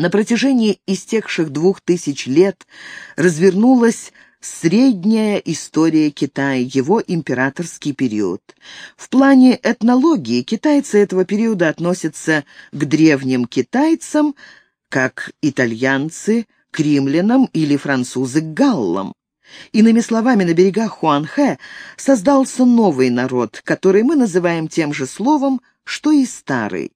На протяжении истекших двух тысяч лет развернулась средняя история Китая, его императорский период. В плане этнологии китайцы этого периода относятся к древним китайцам, как итальянцы к римлянам или французы к галлам. Иными словами, на берегах Хуанхэ создался новый народ, который мы называем тем же словом, что и старый.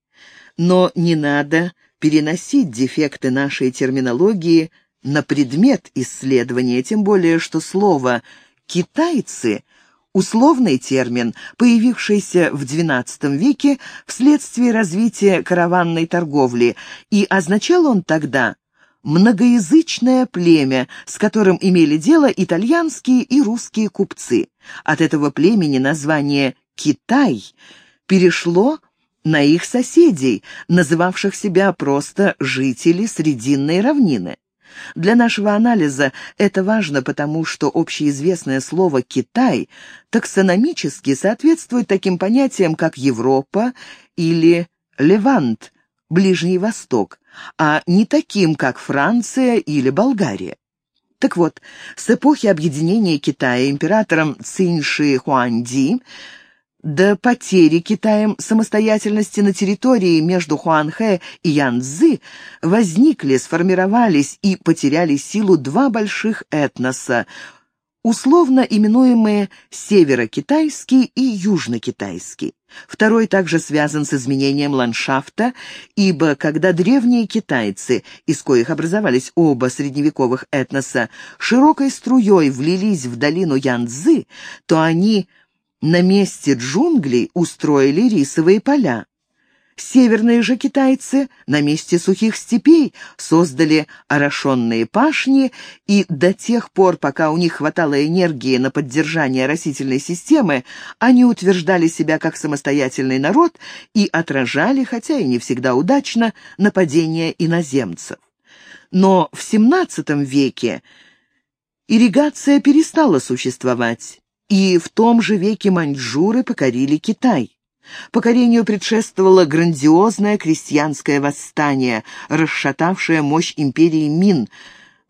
Но не надо переносить дефекты нашей терминологии на предмет исследования, тем более что слово «китайцы» — условный термин, появившийся в XII веке вследствие развития караванной торговли, и означал он тогда многоязычное племя, с которым имели дело итальянские и русские купцы. От этого племени название «Китай» перешло на их соседей, называвших себя просто жители Срединной равнины. Для нашего анализа это важно, потому что общеизвестное слово «Китай» таксономически соответствует таким понятиям, как Европа или Левант, Ближний Восток, а не таким, как Франция или Болгария. Так вот, с эпохи объединения Китая императором Цинши Хуанди до потери Китаем самостоятельности на территории между Хуанхэ и Янцзы возникли, сформировались и потеряли силу два больших этноса, условно именуемые Северо-Китайский и Южно-Китайский. Второй также связан с изменением ландшафта, ибо когда древние китайцы, из коих образовались оба средневековых этноса, широкой струей влились в долину Янцзы, то они на месте джунглей устроили рисовые поля. Северные же китайцы на месте сухих степей создали орошенные пашни, и до тех пор, пока у них хватало энергии на поддержание растительной системы, они утверждали себя как самостоятельный народ и отражали, хотя и не всегда удачно, нападения иноземцев. Но в XVII веке ирригация перестала существовать, и в том же веке маньчжуры покорили Китай. Покорению предшествовало грандиозное крестьянское восстание, расшатавшее мощь империи Мин,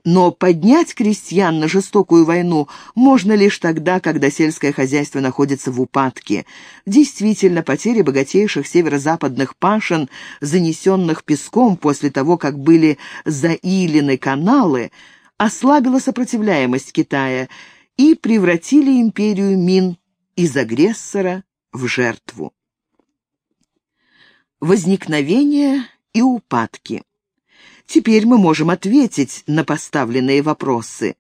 но поднять крестьян на жестокую войну можно лишь тогда, когда сельское хозяйство находится в упадке. Действительно, потери богатейших северо-западных пашин, занесенных песком после того, как были заилены каналы, ослабила сопротивляемость Китая и превратили империю Мин из агрессора в жертву возникновение и упадки. Теперь мы можем ответить на поставленные вопросы.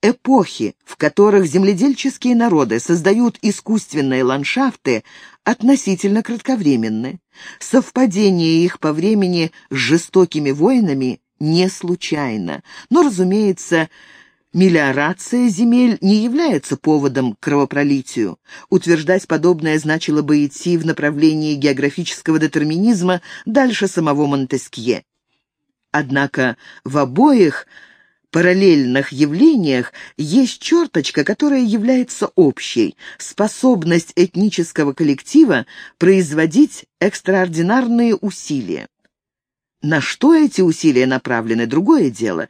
Эпохи, в которых земледельческие народы создают искусственные ландшафты, относительно кратковременны. Совпадение их по времени с жестокими войнами не случайно. Но, разумеется, Мелиорация земель не является поводом к кровопролитию. Утверждать подобное значило бы идти в направлении географического детерминизма дальше самого Монтескье. Однако в обоих параллельных явлениях есть черточка, которая является общей – способность этнического коллектива производить экстраординарные усилия. На что эти усилия направлены – другое дело.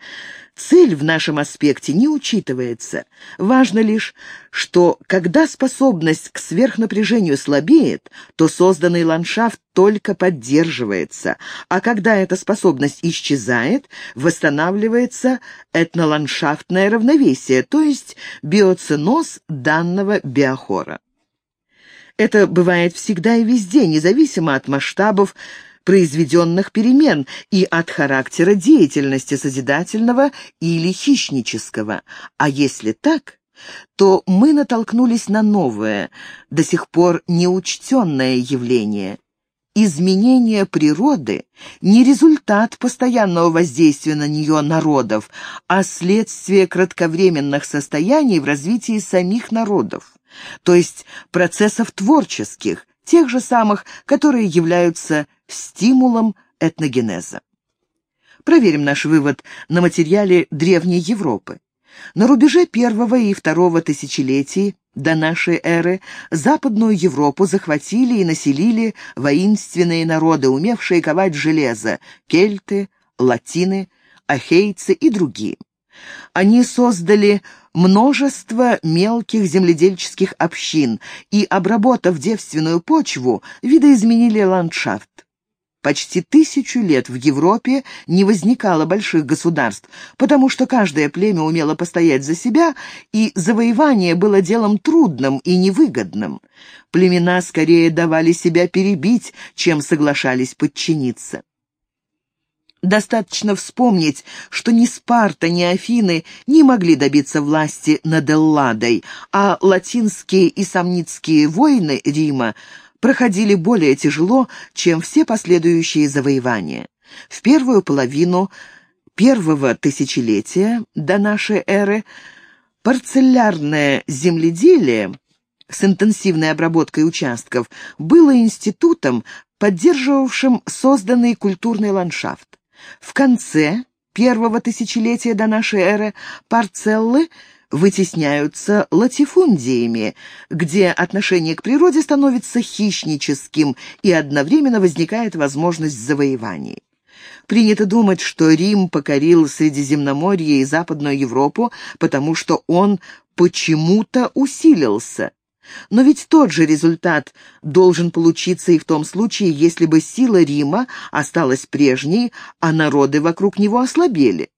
Цель в нашем аспекте не учитывается. Важно лишь, что когда способность к сверхнапряжению слабеет, то созданный ландшафт только поддерживается, а когда эта способность исчезает, восстанавливается этноландшафтное равновесие, то есть биоценоз данного биохора. Это бывает всегда и везде, независимо от масштабов произведенных перемен и от характера деятельности созидательного или хищнического. А если так, то мы натолкнулись на новое, до сих пор неучтенное явление. Изменение природы не результат постоянного воздействия на нее народов, а следствие кратковременных состояний в развитии самих народов, то есть процессов творческих, тех же самых, которые являются стимулом этногенеза. Проверим наш вывод на материале Древней Европы. На рубеже первого и второго тысячелетий до нашей эры Западную Европу захватили и населили воинственные народы, умевшие ковать железо – кельты, латины, ахейцы и другие. Они создали множество мелких земледельческих общин и, обработав девственную почву, видоизменили ландшафт. Почти тысячу лет в Европе не возникало больших государств, потому что каждое племя умело постоять за себя, и завоевание было делом трудным и невыгодным. Племена скорее давали себя перебить, чем соглашались подчиниться. Достаточно вспомнить, что ни Спарта, ни Афины не могли добиться власти над Элладой, а латинские и самницкие войны Рима проходили более тяжело, чем все последующие завоевания. В первую половину первого тысячелетия до нашей эры парцеллярное земледелие с интенсивной обработкой участков было институтом, поддерживавшим созданный культурный ландшафт. В конце первого тысячелетия до нашей эры парцеллы вытесняются латифундиями, где отношение к природе становится хищническим и одновременно возникает возможность завоеваний. Принято думать, что Рим покорил Средиземноморье и Западную Европу, потому что он почему-то усилился. Но ведь тот же результат должен получиться и в том случае, если бы сила Рима осталась прежней, а народы вокруг него ослабели.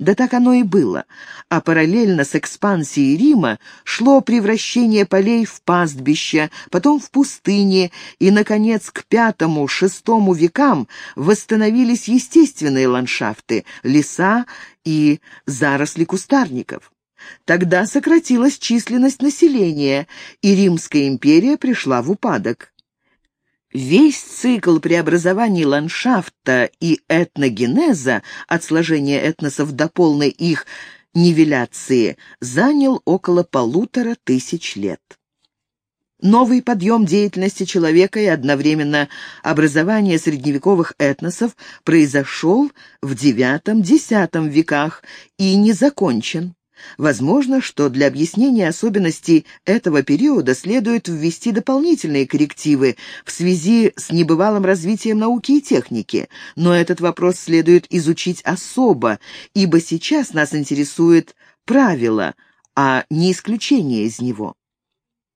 Да так оно и было. А параллельно с экспансией Рима шло превращение полей в пастбища, потом в пустыни, и, наконец, к пятому-шестому векам восстановились естественные ландшафты, леса и заросли кустарников. Тогда сократилась численность населения, и Римская империя пришла в упадок. Весь цикл преобразований ландшафта и этногенеза от сложения этносов до полной их нивеляции занял около полутора тысяч лет. Новый подъем деятельности человека и одновременно образование средневековых этносов произошел в IX-X веках и не закончен. Возможно, что для объяснения особенностей этого периода следует ввести дополнительные коррективы в связи с небывалым развитием науки и техники, но этот вопрос следует изучить особо, ибо сейчас нас интересует правило, а не исключение из него.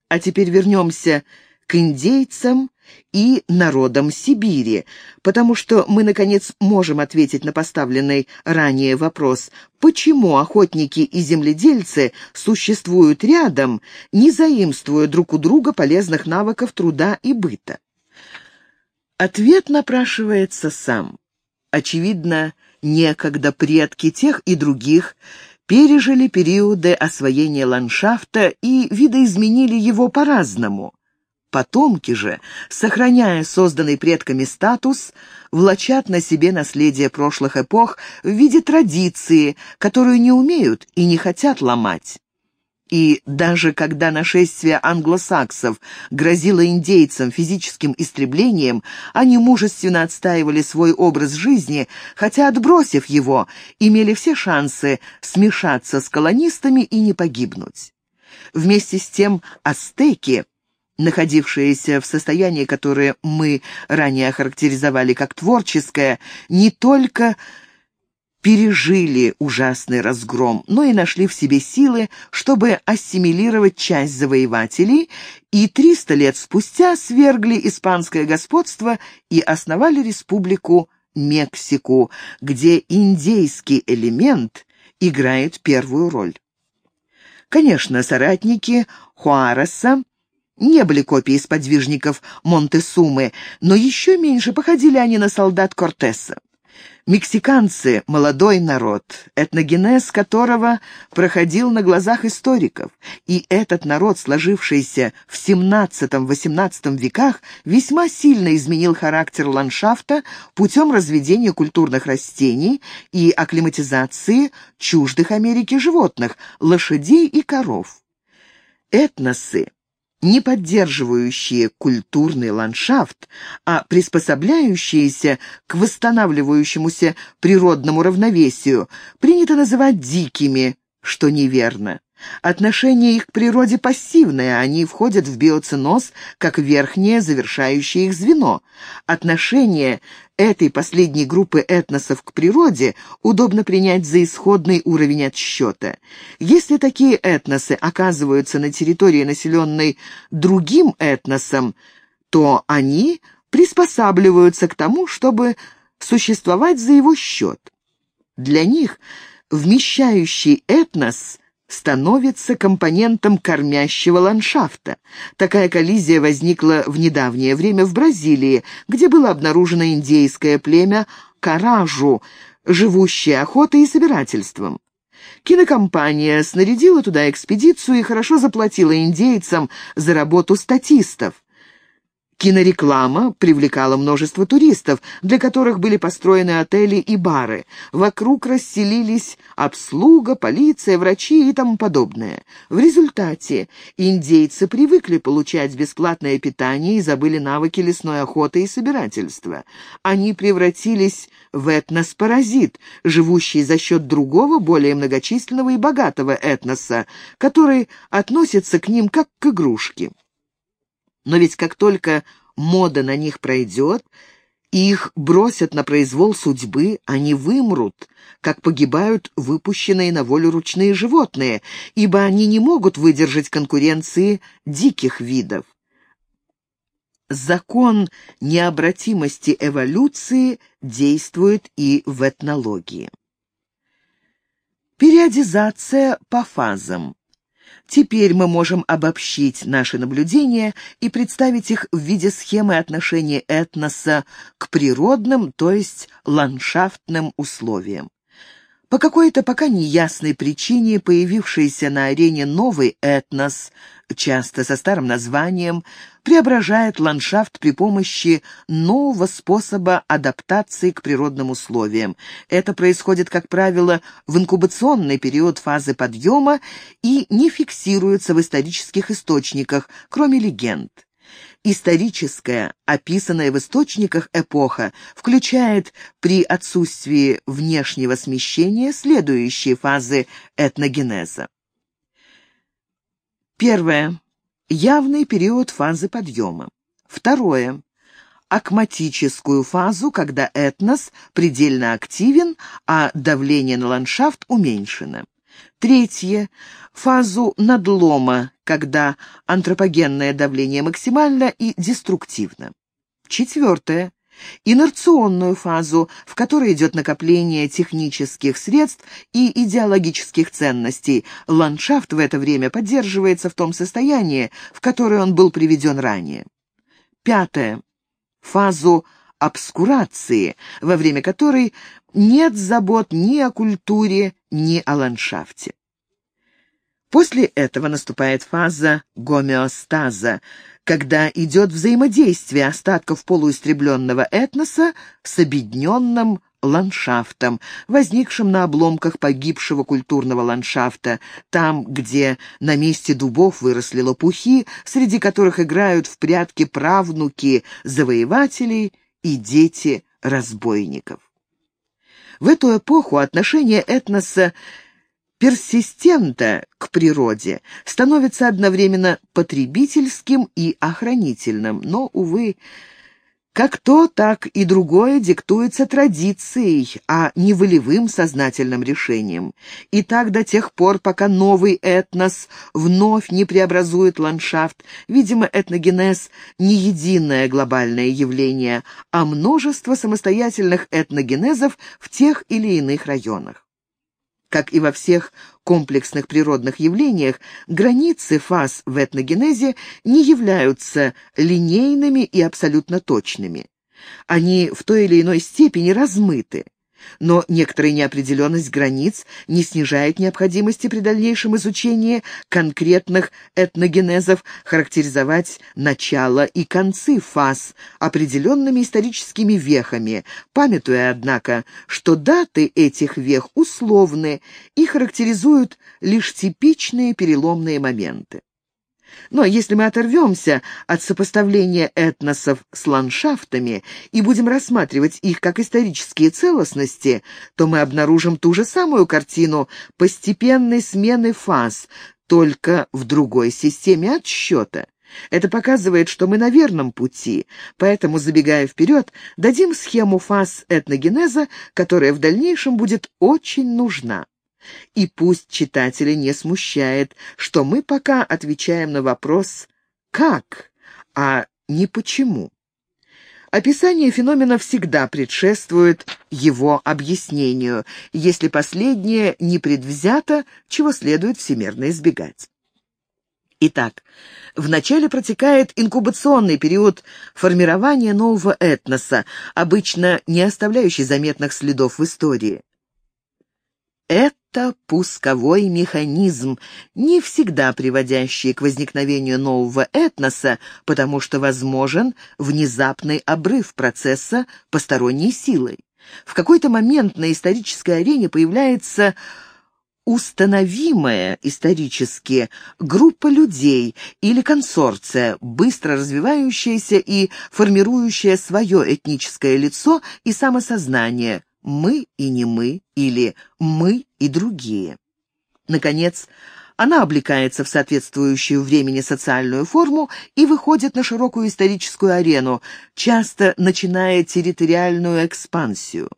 А теперь вернемся к индейцам и народам Сибири, потому что мы, наконец, можем ответить на поставленный ранее вопрос, почему охотники и земледельцы существуют рядом, не заимствуя друг у друга полезных навыков труда и быта. Ответ напрашивается сам. Очевидно, некогда предки тех и других пережили периоды освоения ландшафта и видоизменили его по-разному. Потомки же, сохраняя созданный предками статус, влачат на себе наследие прошлых эпох в виде традиции, которую не умеют и не хотят ломать. И даже когда нашествие англосаксов грозило индейцам физическим истреблением, они мужественно отстаивали свой образ жизни, хотя, отбросив его, имели все шансы смешаться с колонистами и не погибнуть. Вместе с тем ацтеки находившееся в состоянии, которое мы ранее охарактеризовали как творческое, не только пережили ужасный разгром, но и нашли в себе силы, чтобы ассимилировать часть завоевателей, и 300 лет спустя свергли испанское господство и основали республику Мексику, где индейский элемент играет первую роль. Конечно, соратники Хуареса не были копии сподвижников Монтесумы, но еще меньше походили они на солдат Кортеса. Мексиканцы – молодой народ, этногенез которого проходил на глазах историков, и этот народ, сложившийся в XVII-XVIII веках, весьма сильно изменил характер ландшафта путем разведения культурных растений и акклиматизации чуждых Америке животных – лошадей и коров. Этносы не поддерживающие культурный ландшафт, а приспособляющиеся к восстанавливающемуся природному равновесию, принято называть дикими, что неверно. Отношение их к природе пассивное, они входят в биоценоз как верхнее завершающее их звено. Отношение этой последней группы этносов к природе удобно принять за исходный уровень отсчета. Если такие этносы оказываются на территории, населенной другим этносом, то они приспосабливаются к тому, чтобы существовать за его счет. Для них вмещающий этнос становится компонентом кормящего ландшафта. Такая коллизия возникла в недавнее время в Бразилии, где было обнаружено индейское племя Каражу, живущее охотой и собирательством. Кинокомпания снарядила туда экспедицию и хорошо заплатила индейцам за работу статистов. Кинореклама привлекала множество туристов, для которых были построены отели и бары. Вокруг расселились обслуга, полиция, врачи и тому подобное. В результате индейцы привыкли получать бесплатное питание и забыли навыки лесной охоты и собирательства. Они превратились в этнос-паразит, живущий за счет другого, более многочисленного и богатого этноса, который относится к ним как к игрушке. Но ведь как только мода на них пройдет, их бросят на произвол судьбы, они вымрут, как погибают выпущенные на волю ручные животные, ибо они не могут выдержать конкуренции диких видов. Закон необратимости эволюции действует и в этнологии. Периодизация по фазам. Теперь мы можем обобщить наши наблюдения и представить их в виде схемы отношения этноса к природным, то есть ландшафтным условиям. По какой-то пока неясной причине появившийся на арене новый этнос, часто со старым названием, преображает ландшафт при помощи нового способа адаптации к природным условиям. Это происходит, как правило, в инкубационный период фазы подъема и не фиксируется в исторических источниках, кроме легенд. Историческая, описанная в источниках эпоха, включает при отсутствии внешнего смещения следующие фазы этногенеза. Первое. Явный период фазы подъема. Второе. Акматическую фазу, когда этнос предельно активен, а давление на ландшафт уменьшено. Третье – фазу надлома, когда антропогенное давление максимально и деструктивно. Четвертое – инерционную фазу, в которой идет накопление технических средств и идеологических ценностей. Ландшафт в это время поддерживается в том состоянии, в которое он был приведен ранее. Пятое – фазу обскурации, во время которой нет забот ни о культуре, ни о ландшафте. После этого наступает фаза гомеостаза, когда идет взаимодействие остатков полуистребленного этноса с объединенным ландшафтом, возникшим на обломках погибшего культурного ландшафта, там, где на месте дубов выросли лопухи, среди которых играют в прятки правнуки завоевателей и дети разбойников. В эту эпоху отношение этноса персистента к природе становится одновременно потребительским и охранительным, но, увы, как то, так и другое диктуется традицией, а не волевым сознательным решением. И так до тех пор, пока новый этнос вновь не преобразует ландшафт, видимо, этногенез не единое глобальное явление, а множество самостоятельных этногенезов в тех или иных районах. Как и во всех комплексных природных явлениях, границы фаз в этногенезе не являются линейными и абсолютно точными. Они в той или иной степени размыты. Но некоторая неопределенность границ не снижает необходимости при дальнейшем изучении конкретных этногенезов характеризовать начало и концы фаз определенными историческими вехами, памятуя, однако, что даты этих вех условны и характеризуют лишь типичные переломные моменты. Но если мы оторвемся от сопоставления этносов с ландшафтами и будем рассматривать их как исторические целостности, то мы обнаружим ту же самую картину постепенной смены фаз, только в другой системе отсчета. Это показывает, что мы на верном пути, поэтому, забегая вперед, дадим схему фаз этногенеза, которая в дальнейшем будет очень нужна. И пусть читателя не смущает, что мы пока отвечаем на вопрос «как?», а не «почему?». Описание феномена всегда предшествует его объяснению, если последнее не предвзято, чего следует всемерно избегать. Итак, вначале протекает инкубационный период формирования нового этноса, обычно не оставляющий заметных следов в истории. Это пусковой механизм, не всегда приводящий к возникновению нового этноса, потому что возможен внезапный обрыв процесса посторонней силой. В какой-то момент на исторической арене появляется установимая исторически группа людей или консорция, быстро развивающаяся и формирующая свое этническое лицо и самосознание – «мы и не мы» или «мы и другие». Наконец, она облекается в соответствующую времени социальную форму и выходит на широкую историческую арену, часто начиная территориальную экспансию.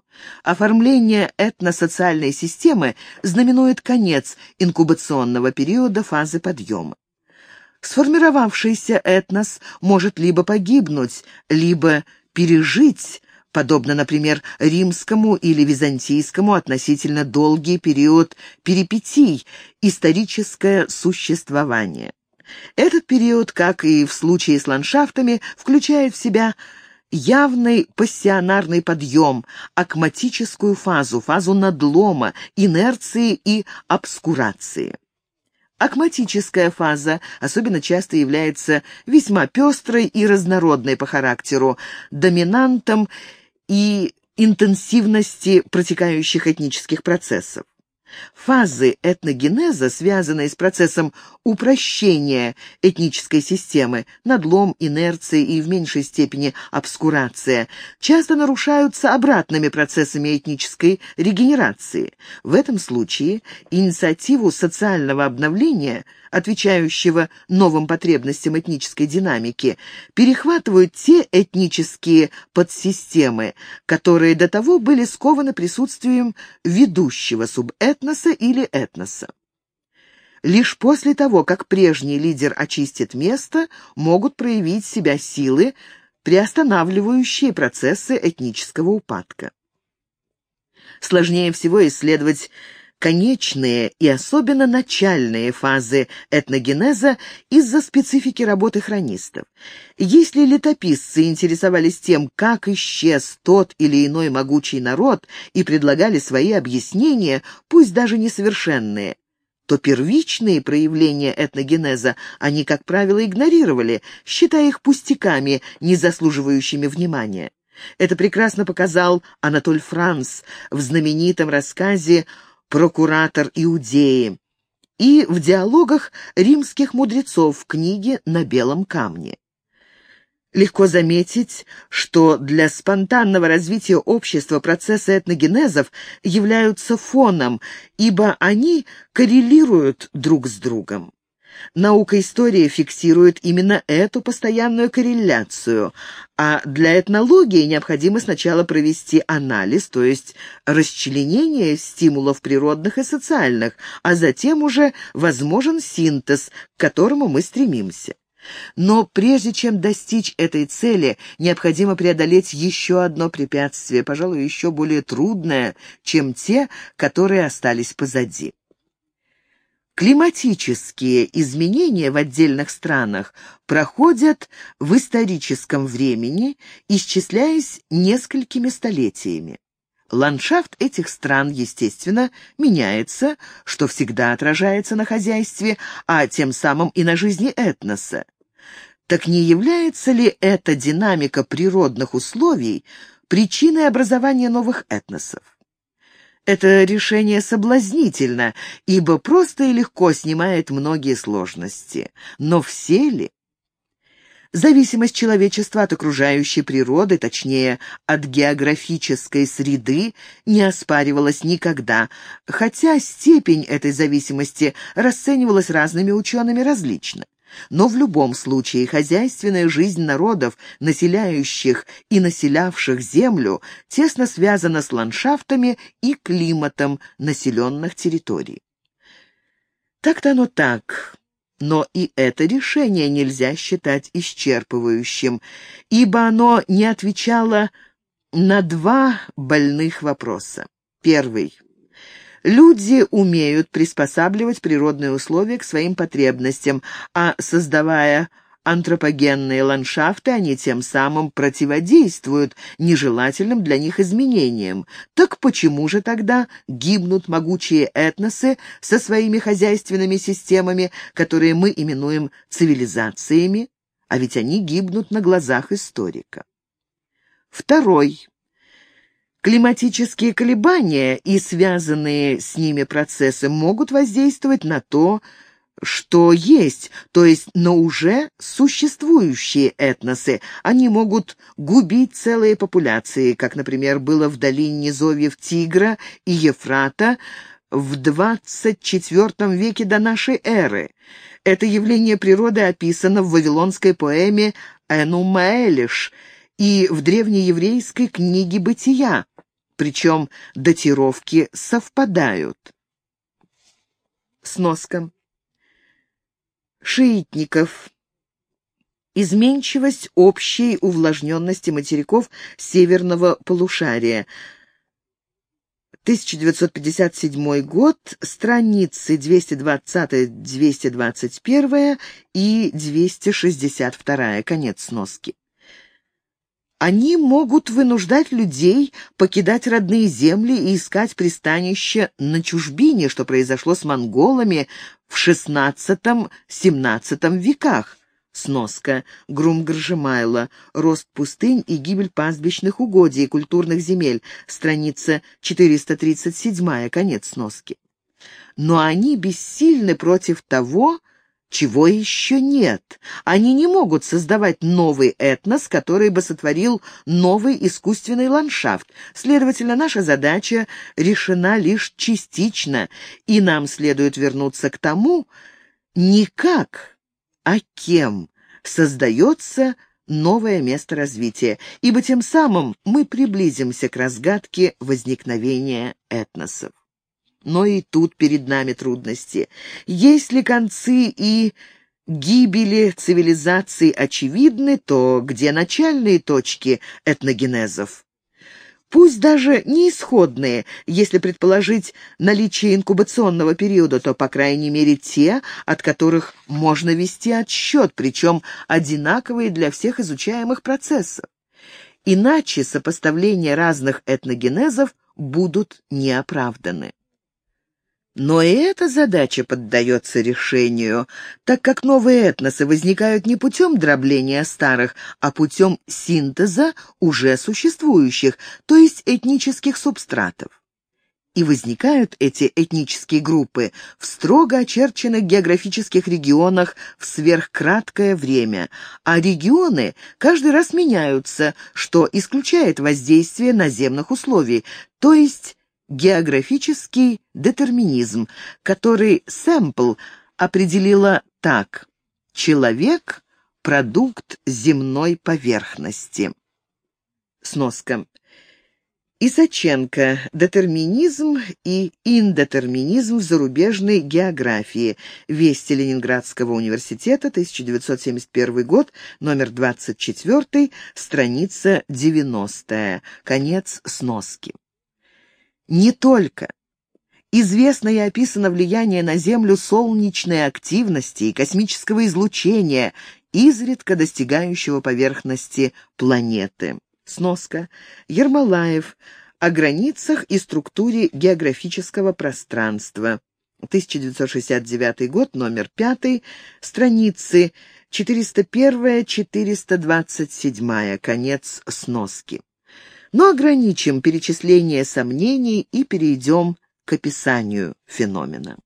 Оформление этносоциальной системы знаменует конец инкубационного периода фазы подъема. Сформировавшийся этнос может либо погибнуть, либо пережить подобно, например, римскому или византийскому относительно долгий период перипетий, историческое существование. Этот период, как и в случае с ландшафтами, включает в себя явный пассионарный подъем, акматическую фазу, фазу надлома, инерции и обскурации. Акматическая фаза особенно часто является весьма пестрой и разнородной по характеру, доминантом и интенсивности протекающих этнических процессов. Фазы этногенеза, связанные с процессом упрощения этнической системы, надлом, инерции и в меньшей степени обскурация, часто нарушаются обратными процессами этнической регенерации. В этом случае инициативу социального обновления – отвечающего новым потребностям этнической динамики, перехватывают те этнические подсистемы, которые до того были скованы присутствием ведущего субэтноса или этноса. Лишь после того, как прежний лидер очистит место, могут проявить себя силы, приостанавливающие процессы этнического упадка. Сложнее всего исследовать конечные и особенно начальные фазы этногенеза из-за специфики работы хронистов. Если летописцы интересовались тем, как исчез тот или иной могучий народ и предлагали свои объяснения, пусть даже несовершенные, то первичные проявления этногенеза они, как правило, игнорировали, считая их пустяками, не заслуживающими внимания. Это прекрасно показал Анатоль Франц в знаменитом рассказе прокуратор Иудеи, и в диалогах римских мудрецов в книге «На белом камне». Легко заметить, что для спонтанного развития общества процессы этногенезов являются фоном, ибо они коррелируют друг с другом. Наука истории фиксирует именно эту постоянную корреляцию, а для этнологии необходимо сначала провести анализ, то есть расчленение стимулов природных и социальных, а затем уже возможен синтез, к которому мы стремимся. Но прежде чем достичь этой цели, необходимо преодолеть еще одно препятствие, пожалуй, еще более трудное, чем те, которые остались позади. Климатические изменения в отдельных странах проходят в историческом времени, исчисляясь несколькими столетиями. Ландшафт этих стран, естественно, меняется, что всегда отражается на хозяйстве, а тем самым и на жизни этноса. Так не является ли эта динамика природных условий причиной образования новых этносов? Это решение соблазнительно, ибо просто и легко снимает многие сложности. Но все ли? Зависимость человечества от окружающей природы, точнее, от географической среды, не оспаривалась никогда, хотя степень этой зависимости расценивалась разными учеными различно. Но в любом случае хозяйственная жизнь народов, населяющих и населявших землю, тесно связана с ландшафтами и климатом населенных территорий. Так-то оно так, но и это решение нельзя считать исчерпывающим, ибо оно не отвечало на два больных вопроса. Первый. Люди умеют приспосабливать природные условия к своим потребностям, а создавая антропогенные ландшафты, они тем самым противодействуют нежелательным для них изменениям. Так почему же тогда гибнут могучие этносы со своими хозяйственными системами, которые мы именуем цивилизациями? А ведь они гибнут на глазах историка. Второй. Климатические колебания и связанные с ними процессы могут воздействовать на то, что есть, то есть на уже существующие этносы. Они могут губить целые популяции, как, например, было в долине Зовьев Тигра и Ефрата в 24 веке до нашей эры. Это явление природы описано в вавилонской поэме «Энумаэлиш» и в древнееврейской книге «Бытия», причем датировки совпадают. Сноска. Шиитников. Изменчивость общей увлажненности материков северного полушария. 1957 год, страницы 220-221 и 262, конец сноски. Они могут вынуждать людей покидать родные земли и искать пристанище на чужбине, что произошло с монголами в XVI-XVII веках. Сноска. Грум-Горжемайло. Рост пустынь и гибель пастбищных угодий и культурных земель. Страница 437. Конец сноски. Но они бессильны против того, чего еще нет. Они не могут создавать новый этнос, который бы сотворил новый искусственный ландшафт. Следовательно, наша задача решена лишь частично, и нам следует вернуться к тому, не как, а кем создается новое место развития, ибо тем самым мы приблизимся к разгадке возникновения этносов. Но и тут перед нами трудности. Если концы и гибели цивилизаций очевидны, то где начальные точки этногенезов? Пусть даже не исходные, если предположить наличие инкубационного периода, то, по крайней мере, те, от которых можно вести отсчет, причем одинаковые для всех изучаемых процессов. Иначе сопоставления разных этногенезов будут неоправданы. Но и эта задача поддается решению, так как новые этносы возникают не путем дробления старых, а путем синтеза уже существующих, то есть этнических субстратов. И возникают эти этнические группы в строго очерченных географических регионах в сверхкраткое время, а регионы каждый раз меняются, что исключает воздействие наземных условий, то есть географический детерминизм, который Сэмпл определила так «человек – продукт земной поверхности». Сноска. Исаченко. Детерминизм и индетерминизм в зарубежной географии. Вести Ленинградского университета, 1971 год, номер 24, страница 90. Конец сноски. Не только. Известно и описано влияние на Землю солнечной активности и космического излучения, изредка достигающего поверхности планеты. Сноска. Ермолаев. О границах и структуре географического пространства. 1969 год, номер 5, страницы 401-427, конец сноски. Но ограничим перечисление сомнений и перейдем к описанию феномена.